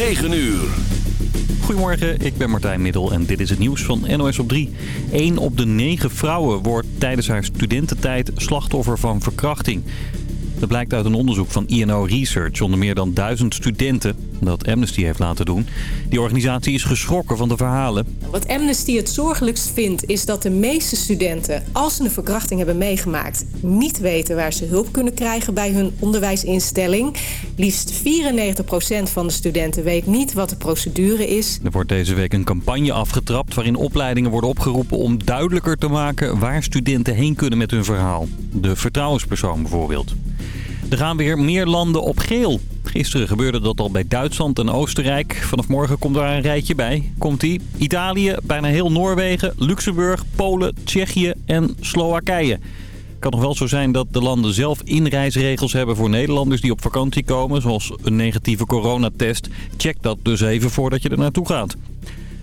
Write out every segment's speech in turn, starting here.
9 uur. Goedemorgen, ik ben Martijn Middel en dit is het nieuws van NOS op 3. 1 op de 9 vrouwen wordt tijdens haar studententijd slachtoffer van verkrachting. Dat blijkt uit een onderzoek van INO Research onder meer dan duizend studenten dat Amnesty heeft laten doen. Die organisatie is geschrokken van de verhalen. Wat Amnesty het zorgelijkst vindt is dat de meeste studenten... als ze een verkrachting hebben meegemaakt... niet weten waar ze hulp kunnen krijgen bij hun onderwijsinstelling. Liefst 94% van de studenten weet niet wat de procedure is. Er wordt deze week een campagne afgetrapt... waarin opleidingen worden opgeroepen om duidelijker te maken... waar studenten heen kunnen met hun verhaal. De vertrouwenspersoon bijvoorbeeld. Er gaan weer meer landen op geel. Gisteren gebeurde dat al bij Duitsland en Oostenrijk. Vanaf morgen komt daar een rijtje bij. Komt die? Italië, bijna heel Noorwegen, Luxemburg, Polen, Tsjechië en Slowakije. Het kan nog wel zo zijn dat de landen zelf inreisregels hebben voor Nederlanders die op vakantie komen, zoals een negatieve coronatest. Check dat dus even voordat je er naartoe gaat.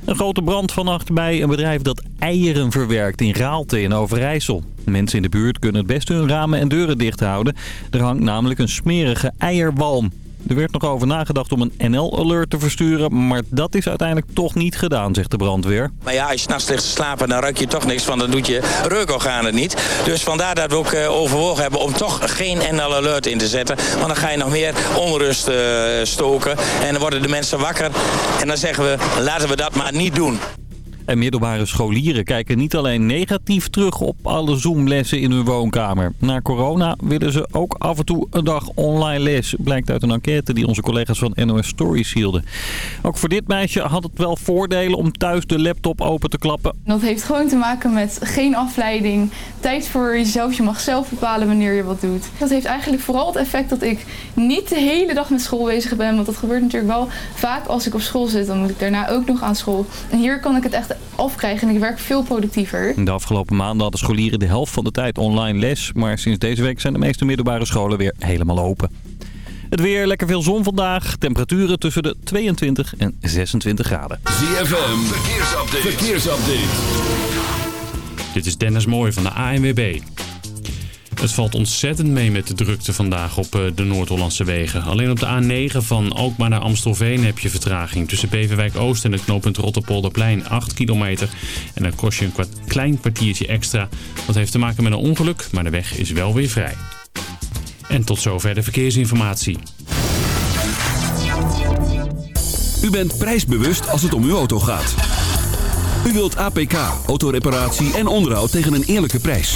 Een grote brand vannacht bij een bedrijf dat eieren verwerkt in Raalte in Overijssel. Mensen in de buurt kunnen het beste hun ramen en deuren dicht houden. Er hangt namelijk een smerige eierwalm. Er werd nog over nagedacht om een NL-alert te versturen, maar dat is uiteindelijk toch niet gedaan, zegt de brandweer. Maar ja, als je s'nachts ligt te slapen, dan ruik je toch niks, want dan doet je reukorganen niet. Dus vandaar dat we ook eh, overwogen hebben om toch geen NL-alert in te zetten. Want dan ga je nog meer onrust eh, stoken en dan worden de mensen wakker. En dan zeggen we, laten we dat maar niet doen. En middelbare scholieren kijken niet alleen negatief terug op alle zoomlessen in hun woonkamer. Na corona willen ze ook af en toe een dag online les, blijkt uit een enquête die onze collega's van NOS Stories hielden. Ook voor dit meisje had het wel voordelen om thuis de laptop open te klappen. Dat heeft gewoon te maken met geen afleiding, tijd voor jezelf. Je mag zelf bepalen wanneer je wat doet. Dat heeft eigenlijk vooral het effect dat ik niet de hele dag met school bezig ben, want dat gebeurt natuurlijk wel vaak als ik op school zit. Dan moet ik daarna ook nog aan school. En hier kan ik het echt afkrijgen en ik werk veel productiever. De afgelopen maanden hadden scholieren de helft van de tijd online les. Maar sinds deze week zijn de meeste middelbare scholen weer helemaal open. Het weer, lekker veel zon vandaag. Temperaturen tussen de 22 en 26 graden. ZFM, verkeersupdate. verkeersupdate. Dit is Dennis Mooij van de ANWB. Het valt ontzettend mee met de drukte vandaag op eh, de Noord-Hollandse wegen. Alleen op de A9 van Alkmaar naar Amstelveen heb je vertraging. Tussen Beverwijk Oost en het knooppunt Rotterpolderplein 8 kilometer. En dan kost je een klein kwartiertje extra. Dat heeft te maken met een ongeluk, maar de weg is wel weer vrij. En tot zover de verkeersinformatie. U bent prijsbewust als het om uw auto gaat. U wilt APK, autoreparatie en onderhoud tegen een eerlijke prijs.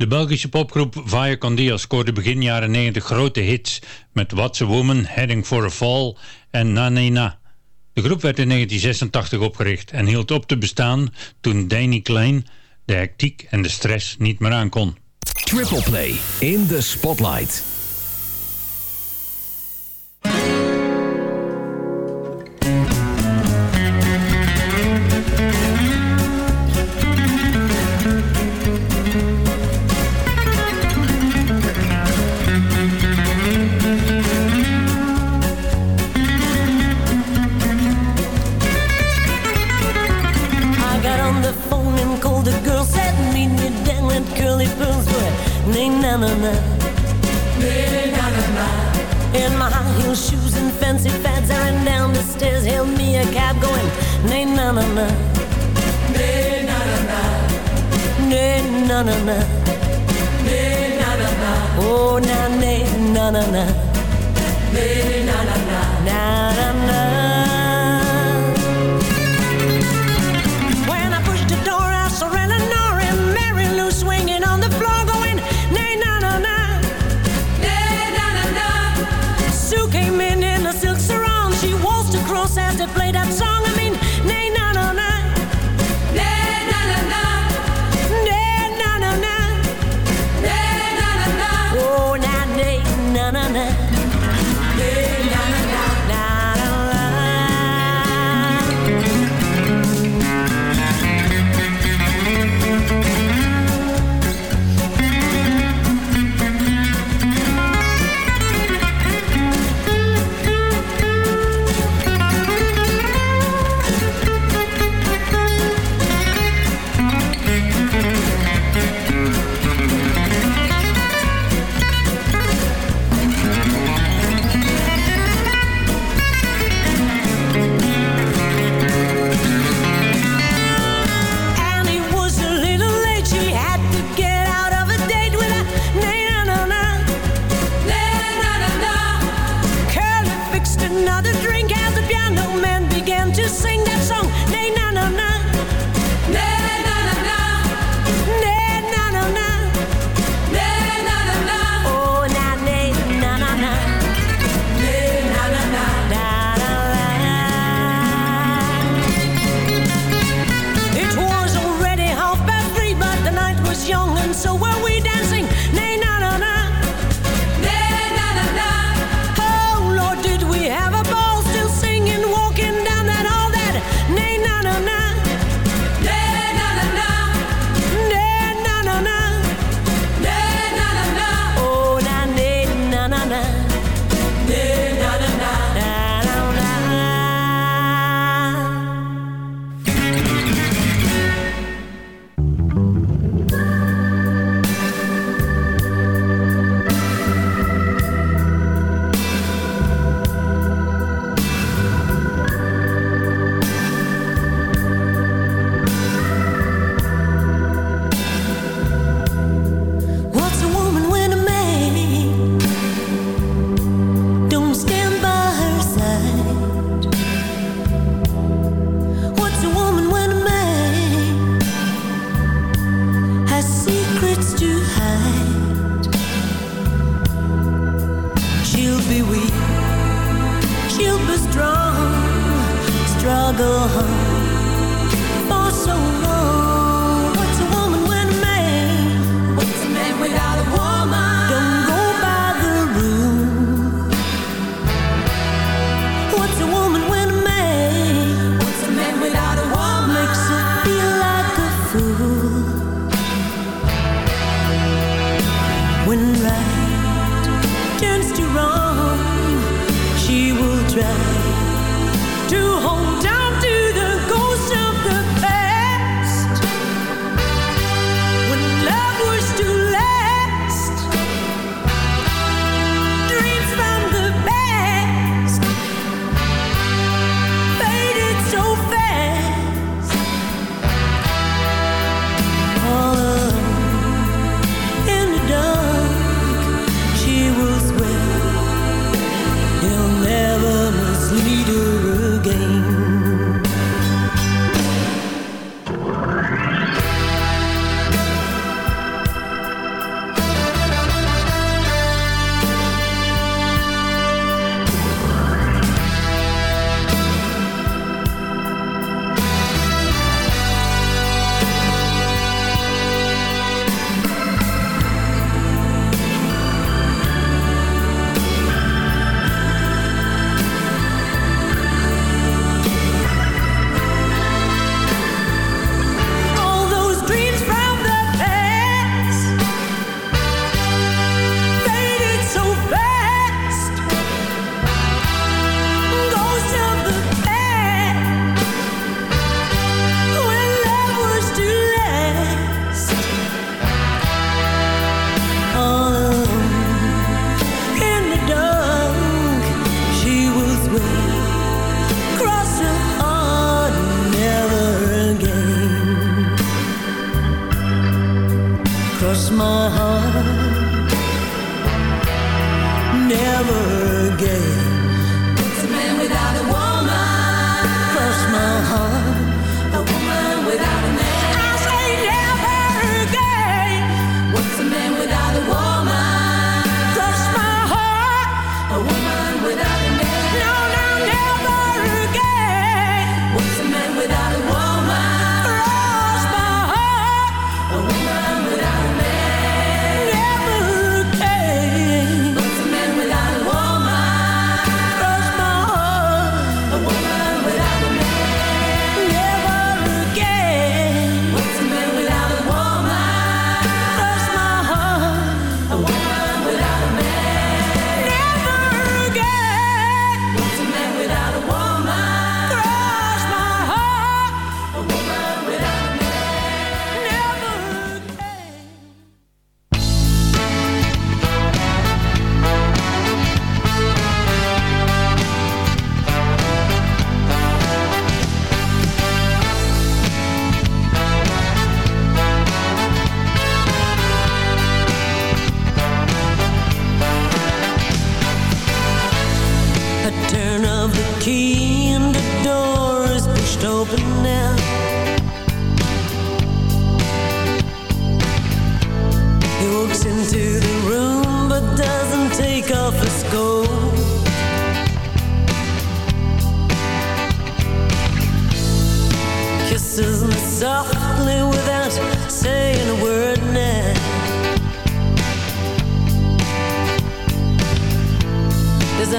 De Belgische popgroep Vaya Condia scoorde begin jaren 90 grote hits met What's a Woman, Heading for a Fall en Na Na Na. De groep werd in 1986 opgericht en hield op te bestaan toen Danny Klein de hectiek en de stress niet meer aankon. Triple Play in the Spotlight.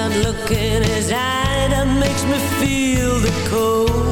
that look in his eye that makes me feel the cold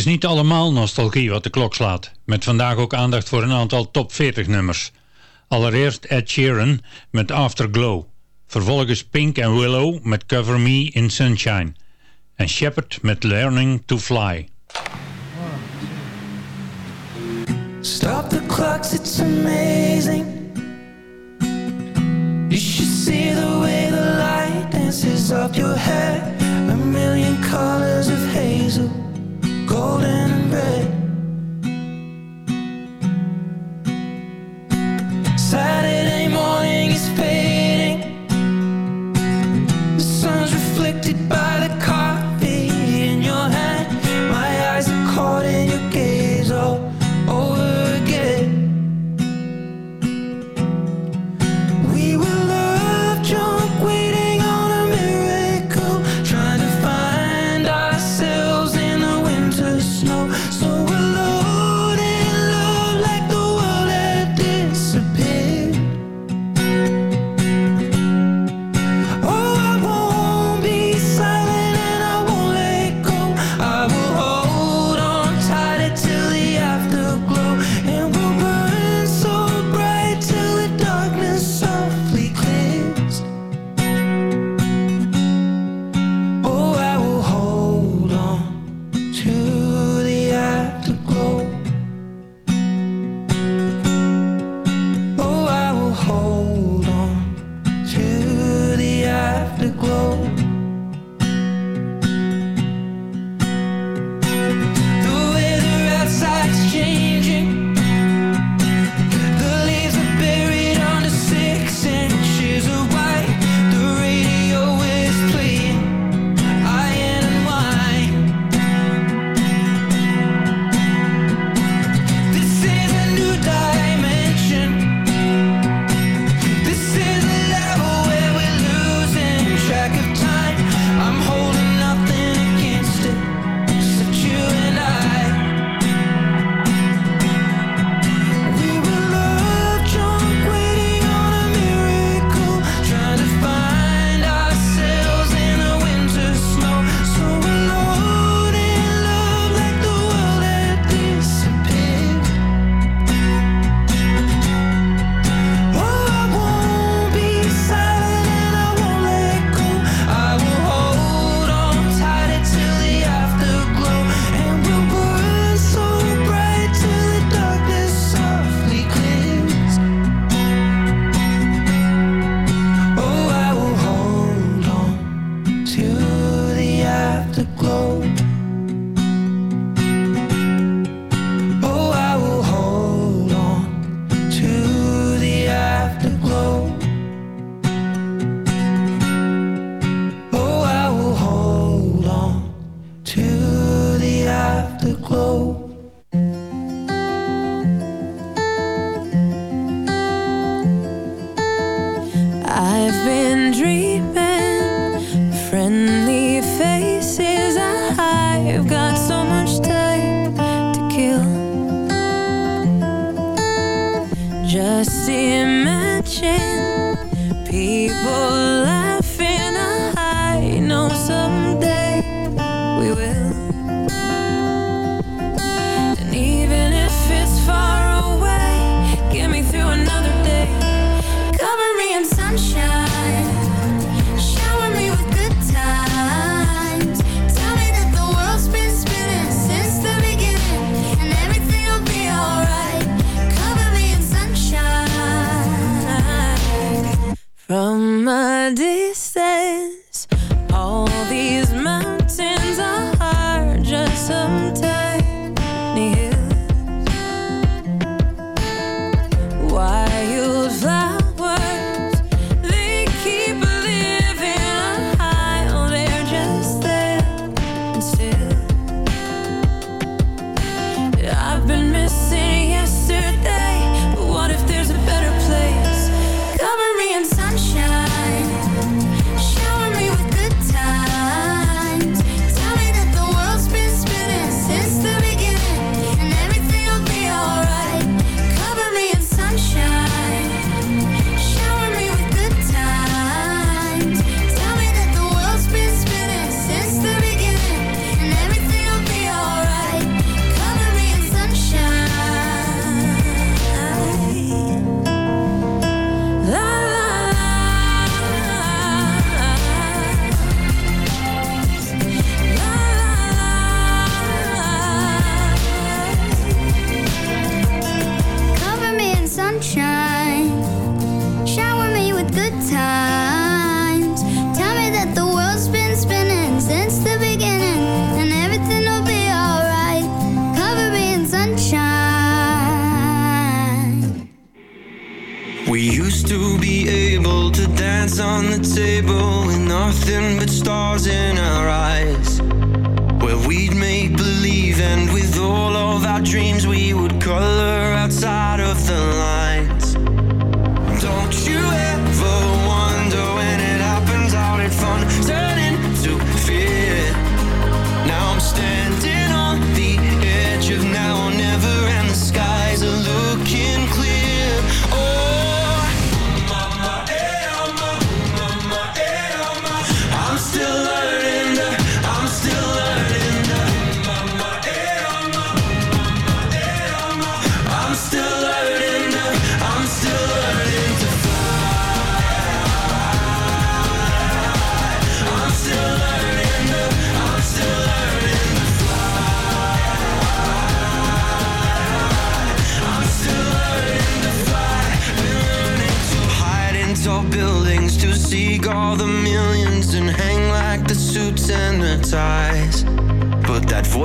is niet allemaal nostalgie wat de klok slaat. Met vandaag ook aandacht voor een aantal top 40 nummers. Allereerst Ed Sheeran met Afterglow. Vervolgens Pink and Willow met Cover Me in Sunshine. En Shepard met Learning to Fly. Stop the clocks, it's amazing. You should see the way the light dances off your head A million colors of hazel. golden and red.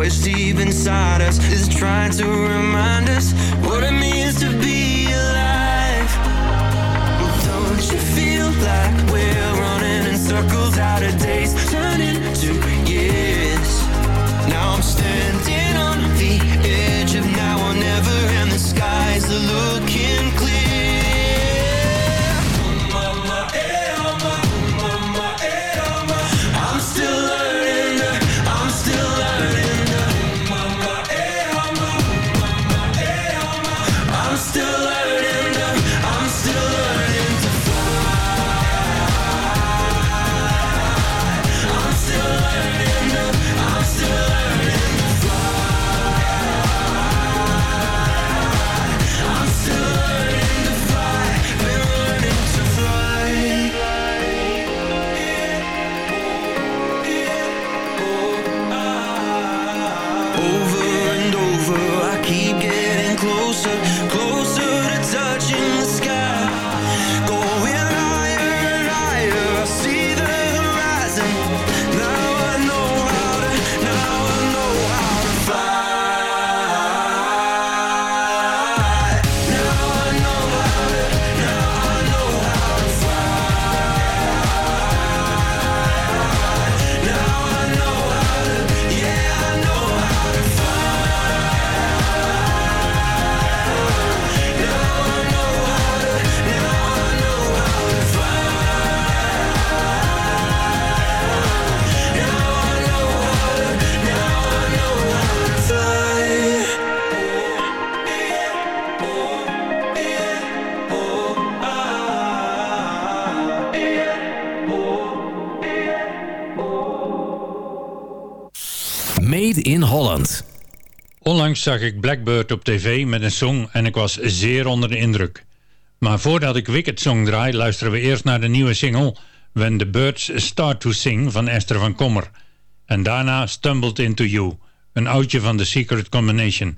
voice deep inside us is trying to remind us what it means to be alive. don't you feel like we're running in circles out of days, turning zag ik Blackbird op tv met een song en ik was zeer onder de indruk. Maar voordat ik Wicked Song draai, luisteren we eerst naar de nieuwe single When the Birds Start to Sing van Esther van Kommer. En daarna Stumbled Into You, een oudje van The Secret Combination.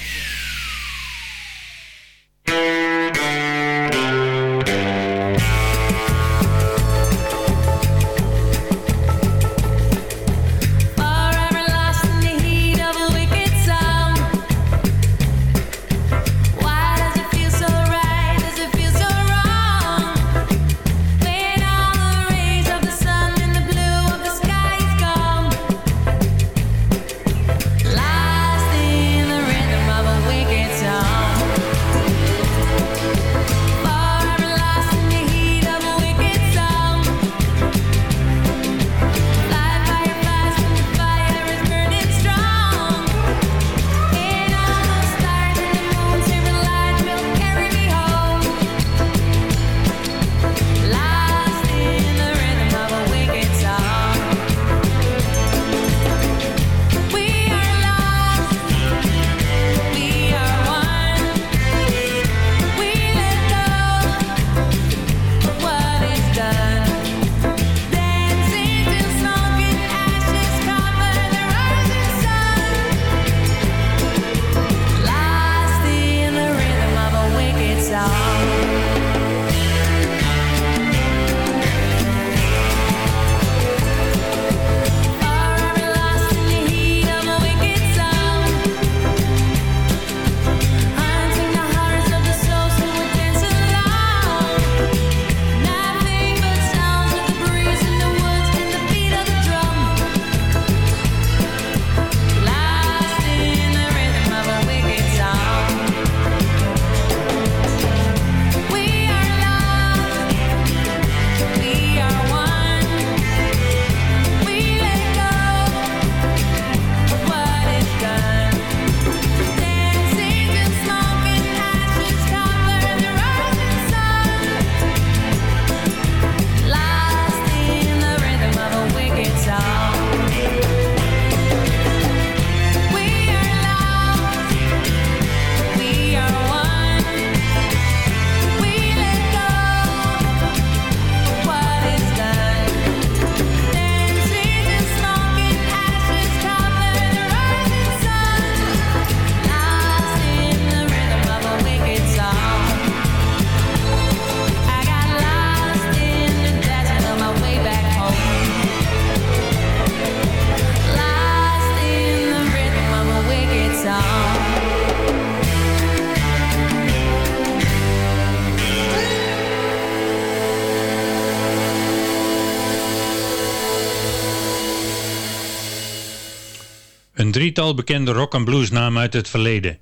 drietal bekende rock- en namen uit het verleden.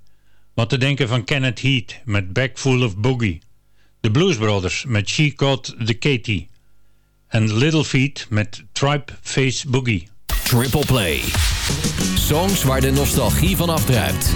Wat te denken van Kenneth Heat met Back Full of Boogie. de Blues Brothers met She Caught the Katie. En Little Feet met Tripe Face Boogie. Triple Play. Songs waar de nostalgie van afdruipt.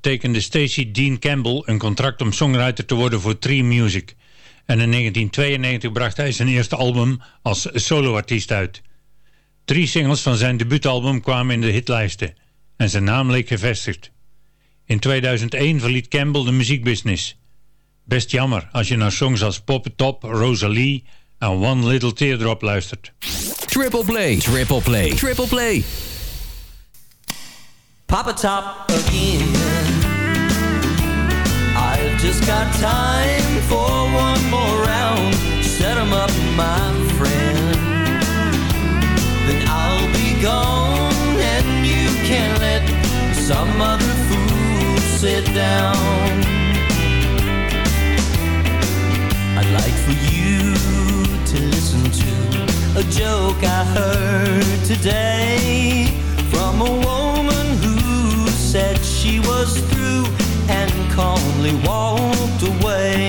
tekende Stacey Dean Campbell een contract om songwriter te worden voor Tree Music. En in 1992 bracht hij zijn eerste album als soloartiest uit. Drie singles van zijn debuutalbum kwamen in de hitlijsten en zijn naam leek gevestigd. In 2001 verliet Campbell de muziekbusiness. Best jammer als je naar songs als Pop Top, Rosalie en One Little Teardrop luistert. Triple play, triple play, triple play. Papa Top again. Just got time for one more round. Set them up, my friend. Then I'll be gone and you can let some other fool sit down. I'd like for you to listen to a joke I heard today from a woman who said she was through and calmly walked away.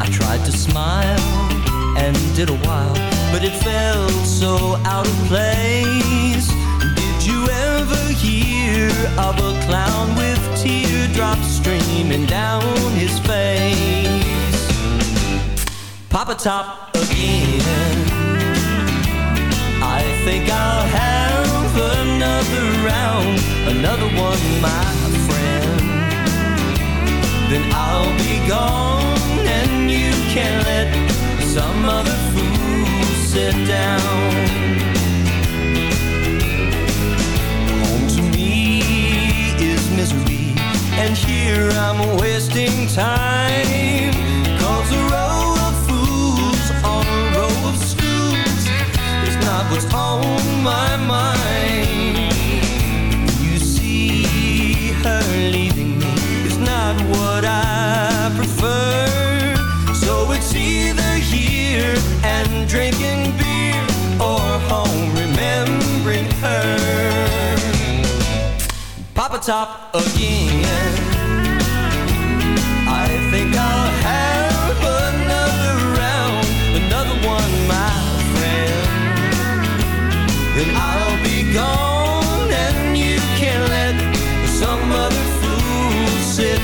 I tried to smile and did a while, but it felt so out of place. Did you ever hear of a clown with teardrops streaming down his face? Papa Top again. I think I'll have another round, another one, my then I'll be gone and you can let some other fool sit down. Home to me is misery, and here I'm wasting time. Cause a row of fools on a row of stools is not what's on my mind. what I prefer. So it's either here and drinking beer or home remembering her. Papa Top again. I think I'll have another round, another one, my friend. Then I'll be gone.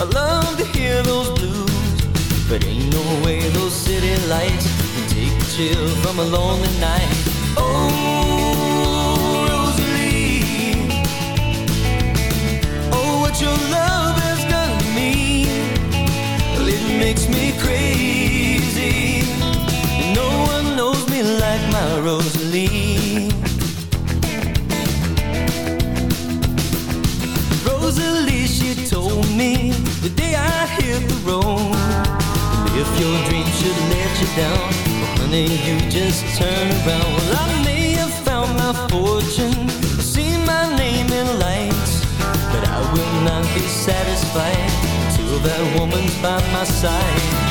I love to hear those blues, but ain't no way those city lights can take the chill from a lonely night. Oh, Rosalie, oh, what your love has done to me, well, it makes me crazy. No one knows me like my Rosalie. Rosalie, she told me the day I hit the road. And if your dreams should let you down, well, honey, you just turn around. Well, I may have found my fortune, seen my name in lights, but I will not be satisfied until that woman's by my side.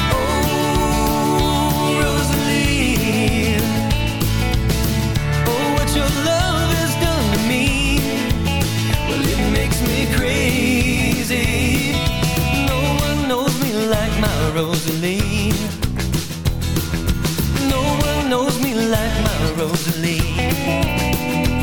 Rosalie No one knows me like my Rosalie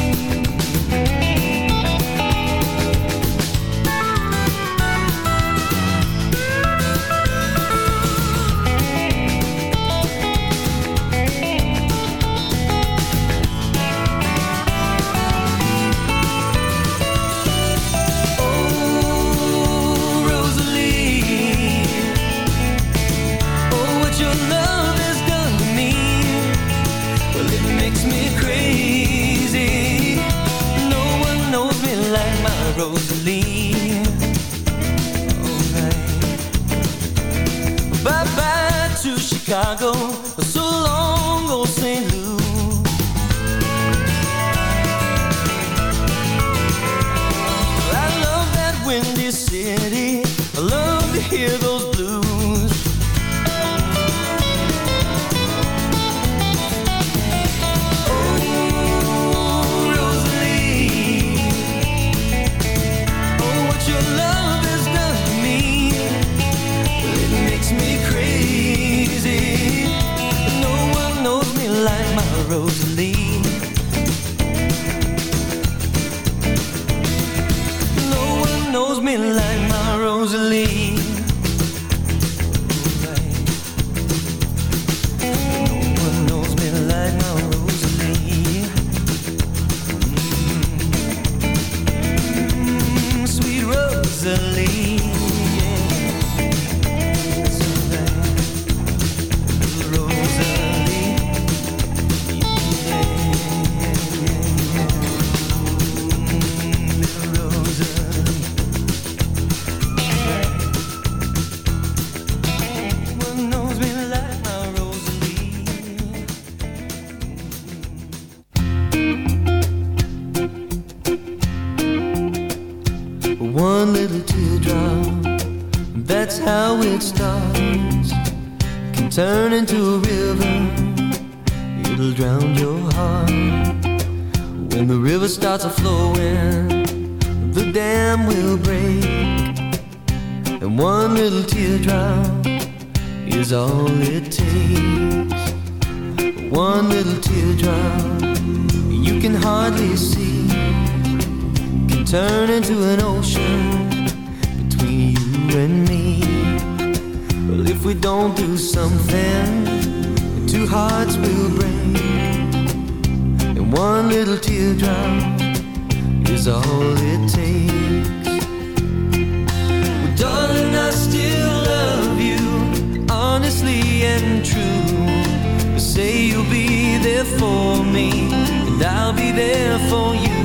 Rosalie. Bye bye to Chicago. hardly see can turn into an ocean between you and me. Well, if we don't do something, two hearts will break, and one little teardrop is all it takes. Well, darling, I still love you, honestly and true. say you'll be there for me and I'll be there for you.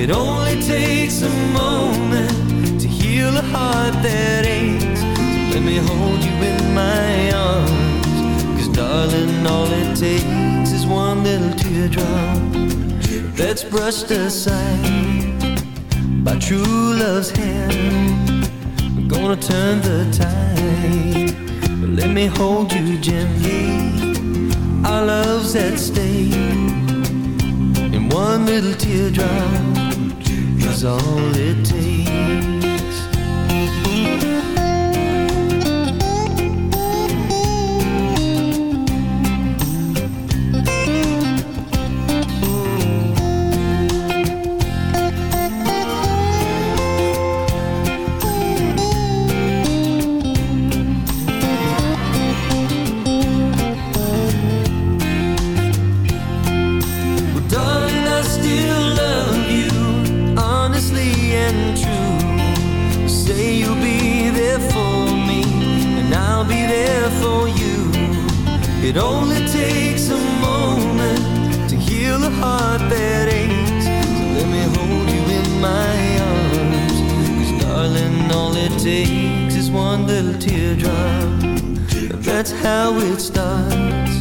It only takes a moment to heal a heart that aches. So let me hold you in my arms. darling, all it takes is one little teardrop that's brushed aside by true love's hand. I'm gonna turn the tide. let me hold you gently. Our love's at stake one little teardrop is all it takes. just one little teardrop. That's how it starts.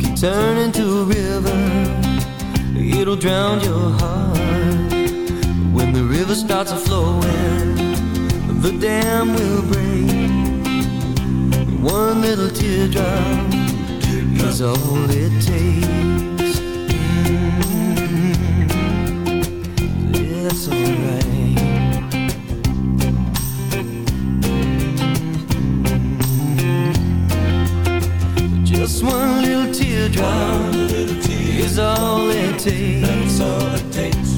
Can turn into a river, it'll drown your heart. When the river starts flowing, the dam will break. One little teardrop is all it takes. Mm -hmm. alright. Just one little teardrop one little tear is all it takes. All it takes.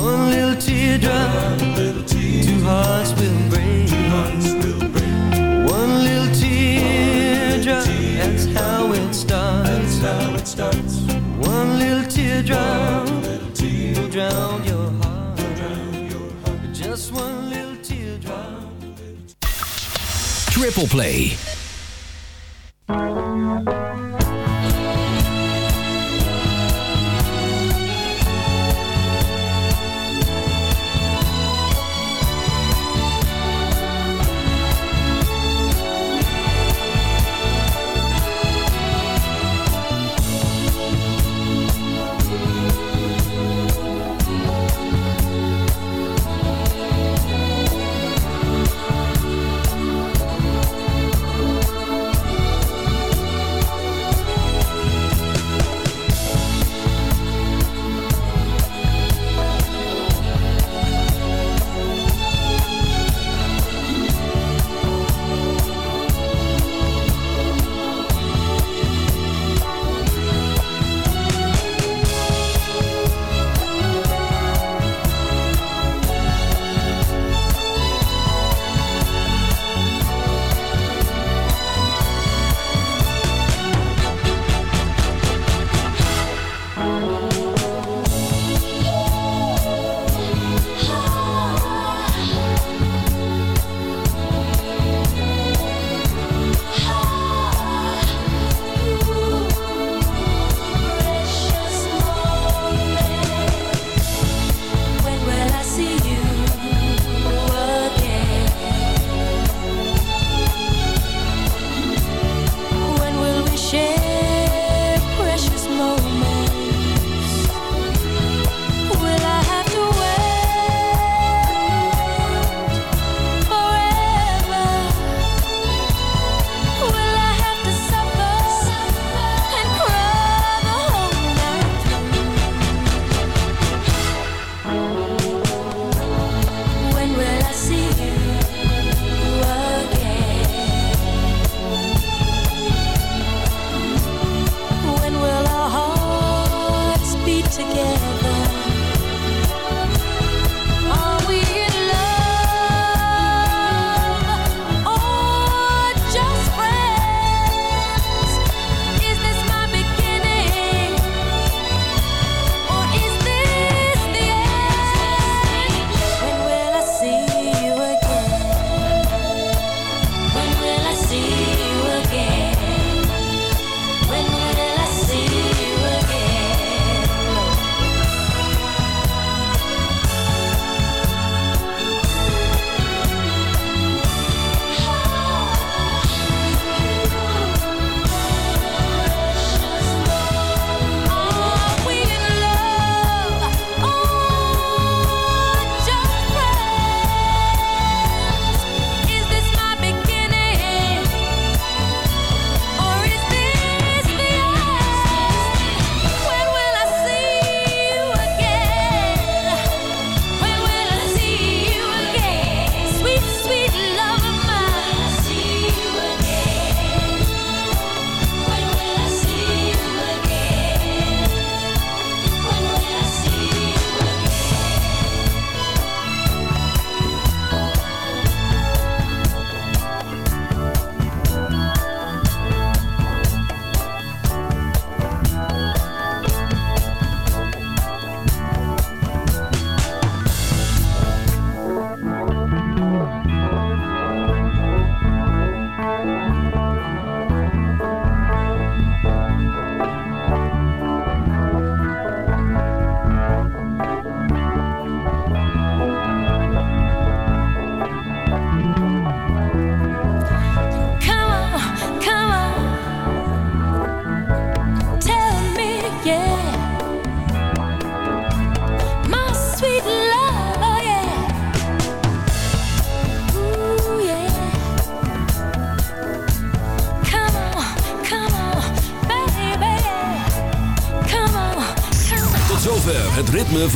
One little teardrop, one little tear two hearts will break. Two hearts will break. One little teardrop, that's how it starts. That's how it starts. One little teardrop one little tear will drown your Triple play.